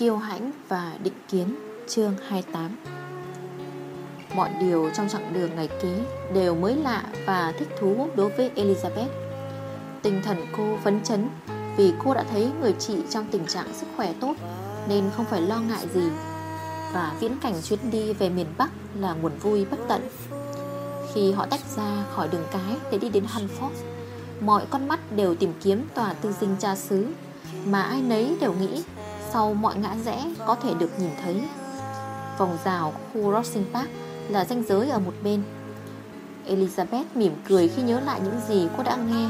Kiêu hãnh và định kiến, chương 28 Mọi điều trong chặng đường ngày kế đều mới lạ và thích thú đối với Elizabeth. Tinh thần cô phấn chấn vì cô đã thấy người chị trong tình trạng sức khỏe tốt Nên không phải lo ngại gì. Và viễn cảnh chuyến đi về miền Bắc là nguồn vui bất tận. Khi họ tách ra khỏi đường cái để đi đến Hanford, Mọi con mắt đều tìm kiếm tòa tư dinh cha xứ Mà ai nấy đều nghĩ sau mọi ngã rẽ có thể được nhìn thấy. Vòng rào khu Rossing Park là ranh giới ở một bên. Elizabeth mỉm cười khi nhớ lại những gì cô đã nghe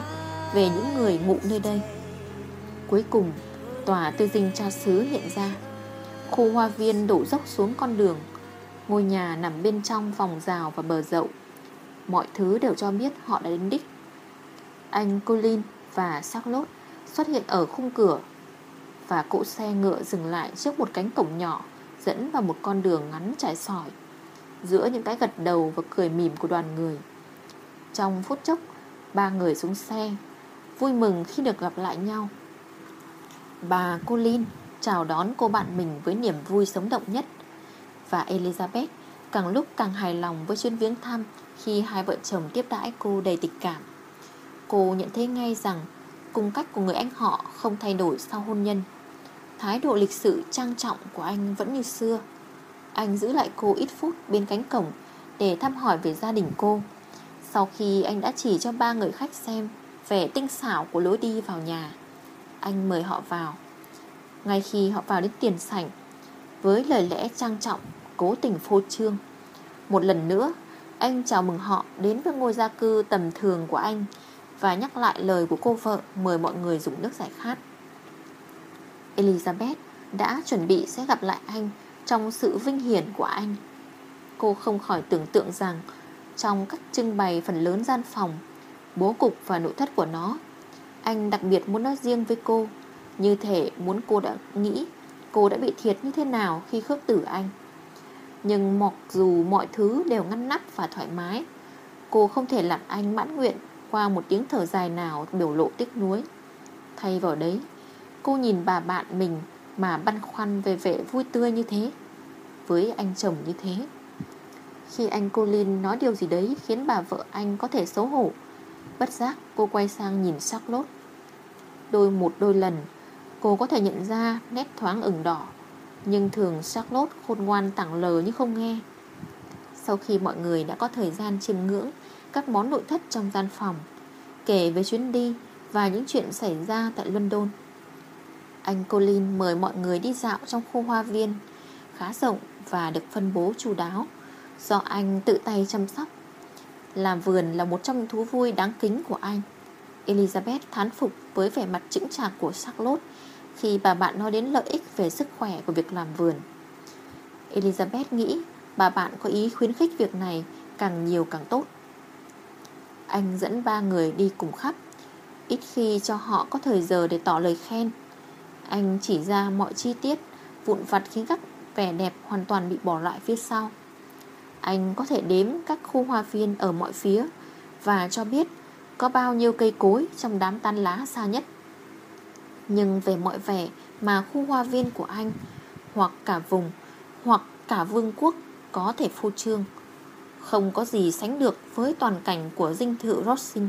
Về những người ngụ nơi đây. Cuối cùng, Tòa tư dinh cha xứ hiện ra. Khu hoa viên đổ dốc xuống con đường. Ngôi nhà nằm bên trong vòng rào và bờ dậu Mọi thứ đều cho biết họ đã đến đích. Anh Colin và Charlotte xuất hiện ở khung cửa. Và cỗ xe ngựa dừng lại trước một cánh cổng nhỏ, Dẫn vào một con đường ngắn trải sỏi, Giữa những cái gật đầu và cười mỉm của đoàn người. Trong phút chốc, Ba người xuống xe, Vui mừng khi được gặp lại nhau. Bà Colin chào đón cô bạn mình với niềm vui sống động nhất, Và Elizabeth càng lúc càng hài lòng với chuyến viếng thăm Khi hai vợ chồng tiếp đãi cô đầy tình cảm. Cô nhận thấy ngay rằng Cung cách của người anh họ không thay đổi sau hôn nhân. Thái độ lịch sự trang trọng của anh vẫn như xưa. Anh giữ lại cô ít phút bên cánh cổng Để thăm hỏi về gia đình cô. Sau khi anh đã chỉ cho ba người khách xem Vẻ tinh xảo của lối đi vào nhà, Anh mời họ vào. Ngay khi họ vào đến tiền sảnh, Với lời lẽ trang trọng, Cố tình phô trương, Một lần nữa, Anh chào mừng họ đến với ngôi gia cư tầm thường của anh Và nhắc lại lời của cô vợ Mời mọi người dùng nước giải khát. Elizabeth đã chuẩn bị sẽ gặp lại anh Trong sự vinh hiển của anh. Cô không khỏi tưởng tượng rằng Trong các trưng bày phần lớn gian phòng, Bố cục và nội thất của nó, Anh đặc biệt muốn nói riêng với cô. Như thể muốn cô đã nghĩ Cô đã bị thiệt như thế nào khi khước tử anh. Nhưng mặc dù mọi thứ đều ngăn nắp và thoải mái, Cô không thể làm anh mãn nguyện Qua một tiếng thở dài nào biểu lộ tiếc nuối. Thay vào đấy Cô nhìn bà bạn mình Mà băn khoăn về vẻ vui tươi như thế, Với anh chồng như thế. Khi anh Colin nói điều gì đấy Khiến bà vợ anh có thể xấu hổ, Bất giác cô quay sang nhìn Charlotte Đôi một đôi lần, Cô có thể nhận ra nét thoáng ửng đỏ, Nhưng thường Charlotte khôn ngoan tảng lờ như không nghe. Sau khi mọi người đã có thời gian chiêm ngưỡng Các món nội thất trong gian phòng, Kể về chuyến đi Và những chuyện xảy ra tại London anh Colin mời mọi người đi dạo trong khu hoa viên, Khá rộng và được phân bố chu đáo. Do anh tự tay chăm sóc, làm vườn là một trong những thú vui đáng kính của anh. Elizabeth thán phục với vẻ mặt chững chạc của Charlotte Khi bà bạn nói đến lợi ích về sức khỏe của việc làm vườn. Elizabeth nghĩ bà bạn có ý khuyến khích việc này càng nhiều càng tốt. Anh dẫn ba người đi cùng khắp, Ít khi cho họ có thời giờ để tỏ lời khen. Anh chỉ ra mọi chi tiết, Vụn vặt khiến các vẻ đẹp hoàn toàn bị bỏ lại phía sau. Anh có thể đếm các khu hoa viên ở mọi phía Và cho biết có bao nhiêu cây cối trong đám tan lá xa nhất. Nhưng về mọi vẻ mà khu hoa viên của anh, Hoặc cả vùng, Hoặc cả vương quốc có thể phô trương. Không có gì sánh được với toàn cảnh của dinh thự Rossing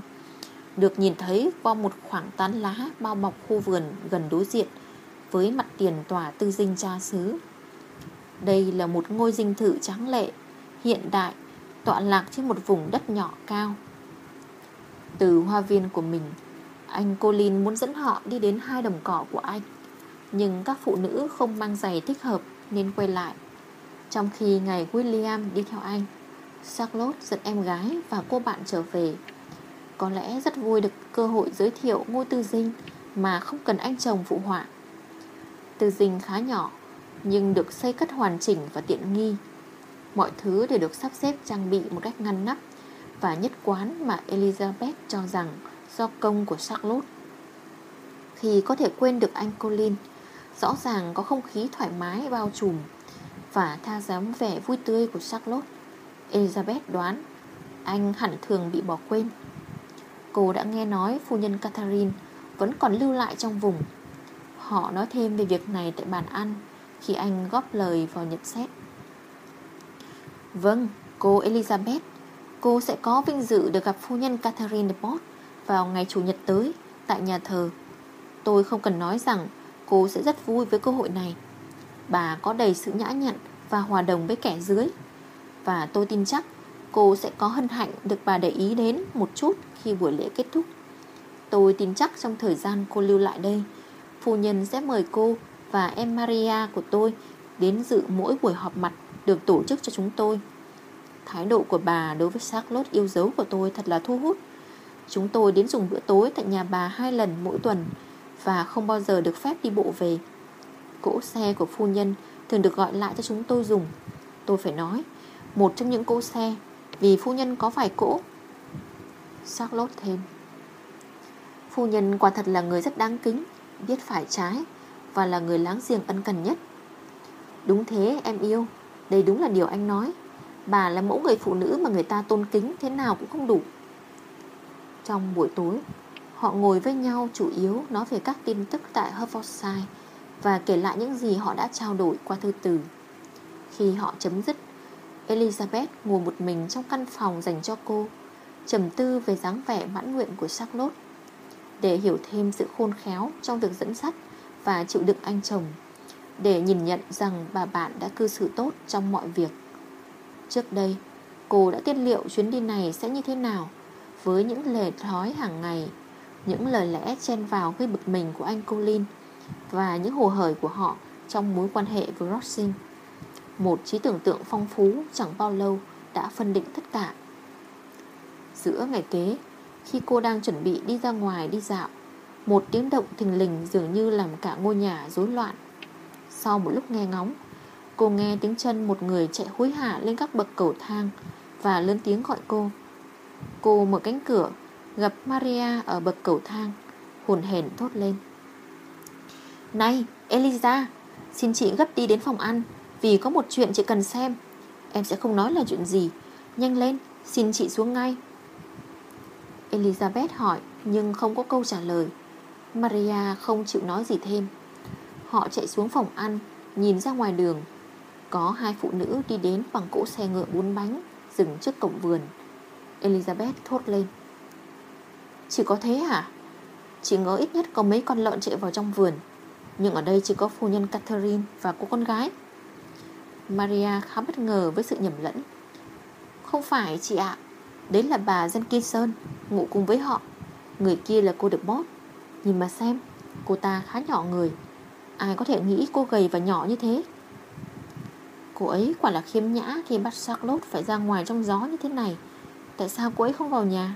Được nhìn thấy qua một khoảng tán lá bao bọc khu vườn gần đối diện. Với mặt tiền tòa tư dinh cha xứ Đây là một ngôi dinh thự trắng lệ hiện đại tọa lạc trên một vùng đất nhỏ cao. Từ hoa viên của mình, anh Colin muốn dẫn họ đi đến hai đồng cỏ của anh. Nhưng các phụ nữ không mang giày thích hợp nên quay lại. Trong khi ngày William đi theo anh, Charlotte dẫn em gái và cô bạn trở về. Có lẽ rất vui được cơ hội giới thiệu ngôi tư dinh mà không cần anh chồng phụ họa. Tư dinh khá nhỏ, nhưng được xây cất hoàn chỉnh và tiện nghi. Mọi thứ đều được sắp xếp trang bị một cách ngăn nắp Và nhất quán mà Elizabeth cho rằng do công của Charlotte. Khi có thể quên được anh Colin, Rõ ràng có không khí thoải mái bao trùm Và tha dám vẻ vui tươi của Charlotte. Elizabeth đoán Anh hẳn thường bị bỏ quên. Cô đã nghe nói phu nhân Catherine Vẫn còn lưu lại trong vùng. Họ nói thêm về việc này tại bàn ăn Khi anh góp lời vào nhận xét. Vâng, cô Elizabeth Cô sẽ có vinh dự được gặp phu nhân Catherine de port Vào ngày Chủ nhật tới Tại nhà thờ. Tôi không cần nói rằng Cô sẽ rất vui với cơ hội này. Bà có đầy sự nhã nhặn Và hòa đồng với kẻ dưới. Và tôi tin chắc Cô sẽ có hân hạnh được bà để ý đến Một chút khi buổi lễ kết thúc. Tôi tin chắc trong thời gian cô lưu lại đây Phu nhân sẽ mời cô Và em Maria của tôi Đến dự mỗi buổi họp mặt Được tổ chức cho chúng tôi. Thái độ của bà đối với Charlotte yêu dấu của tôi thật là thu hút. Chúng tôi đến dùng bữa tối tại nhà bà hai lần mỗi tuần Và không bao giờ được phép đi bộ về. Cỗ xe của phu nhân thường được gọi lại cho chúng tôi dùng. Tôi phải nói, Một trong những cỗ xe, Vì phu nhân có vài cỗ. Charlotte thêm, Phu nhân quả thật là người rất đáng kính. Biết phải trái Và là người láng giềng ân cần nhất. Đúng thế, em yêu. Đây đúng là điều anh nói. Bà là mẫu người phụ nữ mà người ta tôn kính Thế nào cũng không đủ. Trong buổi tối, Họ ngồi với nhau chủ yếu nói về các tin tức tại Hertfordshire Và kể lại những gì họ đã trao đổi qua thư từ. Khi họ chấm dứt, Elizabeth ngồi một mình trong căn phòng dành cho cô, trầm tư về dáng vẻ mãn nguyện của Charlotte. Để hiểu thêm sự khôn khéo trong việc dẫn dắt Và chịu đựng anh chồng, Để nhìn nhận rằng bà bạn đã cư xử tốt trong mọi việc. Trước đây, Cô đã tiết liệu chuyến đi này sẽ như thế nào Với những lề thói hàng ngày, Những lời lẽ chen vào gây bực mình của anh Colin Và những hồ hởi của họ Trong mối quan hệ với Rossing Một trí tưởng tượng phong phú Chẳng bao lâu đã phân định tất cả. Giữa ngày kế khi cô đang chuẩn bị đi ra ngoài đi dạo, Một tiếng động thình lình Dường như làm cả ngôi nhà rối loạn. Sau một lúc nghe ngóng, Cô nghe tiếng chân một người chạy hối hả lên các bậc cầu thang Và lớn tiếng gọi cô. Cô mở cánh cửa, Gặp Maria ở bậc cầu thang, Hồn hển thốt lên. Này, Eliza, Xin chị gấp đi đến phòng ăn, Vì có một chuyện chị cần xem. Em sẽ không nói là chuyện gì. Nhanh lên, xin chị xuống ngay. Elizabeth hỏi, Nhưng không có câu trả lời. Maria không chịu nói gì thêm. Họ chạy xuống phòng ăn, Nhìn ra ngoài đường. Có hai phụ nữ đi đến bằng cỗ xe ngựa bốn bánh, Dừng trước cổng vườn. Elizabeth thốt lên. Chỉ có thế hả? Chị ngỡ ít nhất có mấy con lợn chạy vào trong vườn. Nhưng ở đây chỉ có phu nhân Catherine Và cô con gái. Maria khá bất ngờ với sự nhầm lẫn. Không phải chị ạ, Đấy là bà Jenkinson. Ngủ cùng với họ. Người kia là cô được bót Nhìn mà xem, Cô ta khá nhỏ người. Ai có thể nghĩ cô gầy và nhỏ như thế? Cô ấy quả là khiêm nhã khi bắt Charlotte phải ra ngoài trong gió như thế này. Tại sao cô ấy không vào nhà?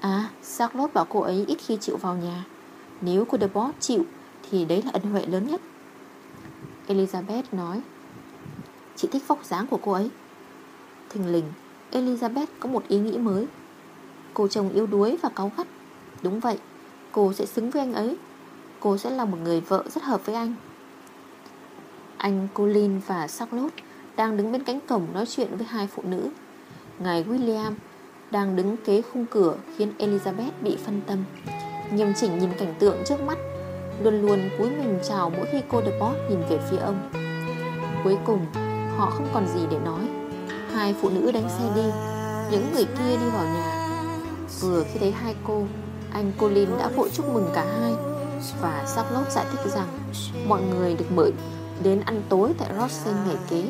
À Charlotte bảo cô ấy ít khi chịu vào nhà. Nếu cô được bót chịu, Thì đấy là ân huệ lớn nhất. Elizabeth nói, Chị thích vóc dáng của cô ấy. Thình lình, Elizabeth có một ý nghĩ mới. Cô chồng yếu đuối và cáu gắt. Đúng vậy, Cô sẽ xứng với anh ấy. Cô sẽ là một người vợ rất hợp với anh. Anh Colin và Charlotte đang đứng bên cánh cổng nói chuyện với hai phụ nữ. Ngài William đang đứng kế khung cửa khiến Elizabeth bị phân tâm. Nghiêm chỉnh nhìn cảnh tượng trước mắt, Luôn luôn cúi mình chào mỗi khi cô de nhìn về phía ông. Cuối cùng, họ không còn gì để nói. Hai phụ nữ đánh xe đi, Những người kia đi vào nhà. Vừa khi thấy hai cô, Anh Colin đã vội chúc mừng cả hai Và Charlotte giải thích rằng Mọi người được mời đến ăn tối tại Rossing ngày kế.